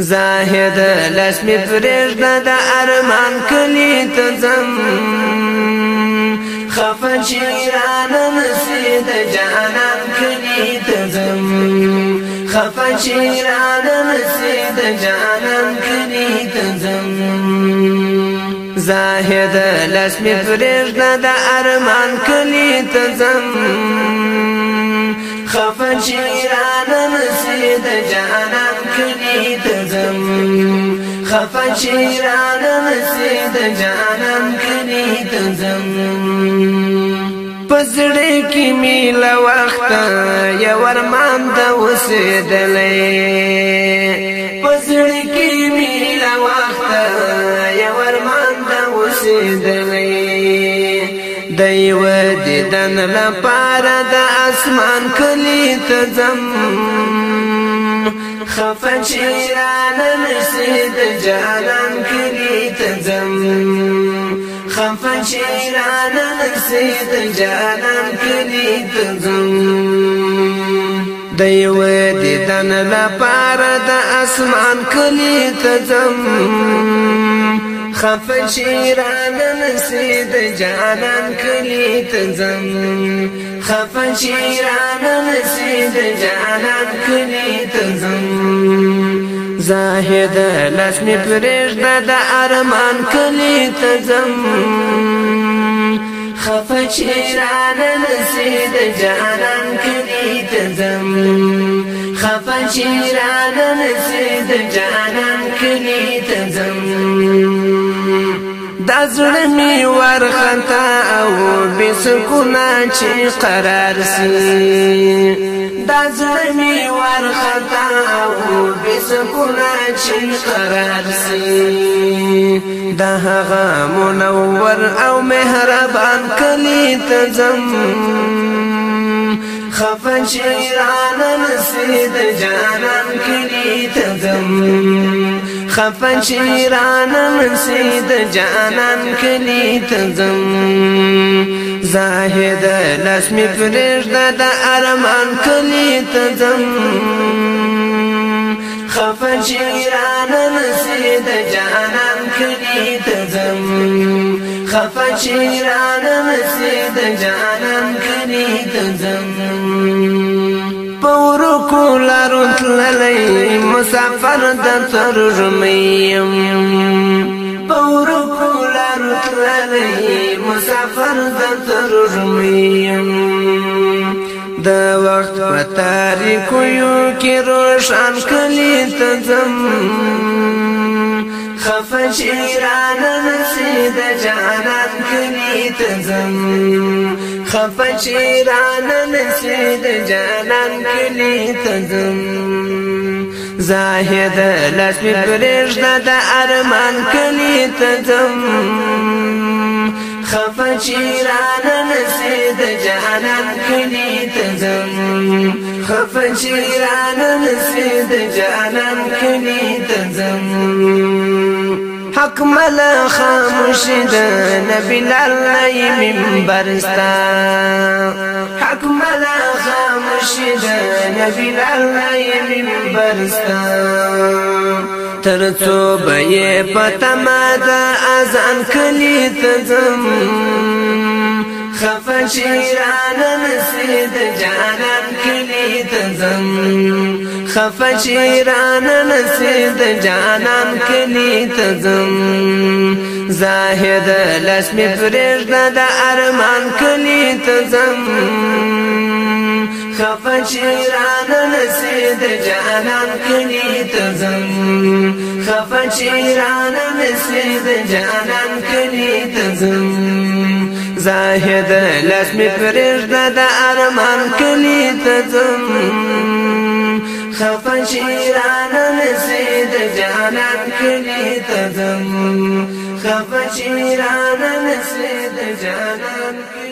زاهد لسمی پریږده د ارمان کلی ته ځم خفه چې رانه نسي د جانان کلی ته ځم خفه چې رانه نسي د جانان کلی ته ځم زاهد لسمی پریږده د ارمان کلی ته ځم خفن شیران نسی د جانان کنی تزم خفن شیران نسی د جانان کنی تزم پزړې کې میل وخت یا ورمان د وسېدلې پزړې کې میل وخت یا ورمان د وسېدلې دایو دیدن لپاره د اسمان کلی ته ځم خفه چې رانه نشي د جانان کلی ته ځم خفه چې رانه نشي د جانان کلی ته ځم د یو دیدن لپاره د اسمان کلی ته ځم خفن شیران نسی د جانان کلی تزم خفن شیران نسی د جانان کلی تزم زاهد لسمی پرېږده د ارمان کلی تزم خفن شیران نسی د جانان کلی تزم خفن شیران نسی د جانان کلی دا زړه می ورختا او بسکونا چې قرار سي دا زړه می ورختا او بسکونا چې قرار سي دا هغه منور او مهربان کلی ته زم خفن شیرانن د جانان کلی ته زم خفن شیران نسی د جانان کلی ته زم زاهد لاس می پرېږده د ارمان کلي ته ځم خفه چې رانه نسې د جانان کلي ته ځم خفه چې رانه نسې د جانان کلي ته ځم کو لارو تللی مسافر د ترجمیم پور کو لارو تللی مسافر د ترجمیم د وخت په تاریکو یو کې روشن کلی ته ځم خفش ایران نسی د جانان کلی تزم خفش ایران نسی د جانان کلی تزم زاهد لسمی پریشده د ارمان کلی تزم خفش ایران نسی د جانان کلی تزم خفش ایران نسی د جانان کلی تزم مکمل خاموشی د نبی لالای نئی منبر ستا حکمل خاموشی د نبی لالای نئی منبر ستا ترڅو به پته ما د اذان کلی تزم خفشی رانن نسید جانان کلی ته تزم خفش ایران نسید جانان کلی تزم زاهد لسمی فرشد دا ارمان کلی تزم خفش ایران نسید جانان کلی تزم خفش ایران نسید جانان کلی تزم زاهد لسمی فرشد دا ارمان کلی تزم خفشیران نسید جانان کلی تزم خفشیران نسید جانان کلی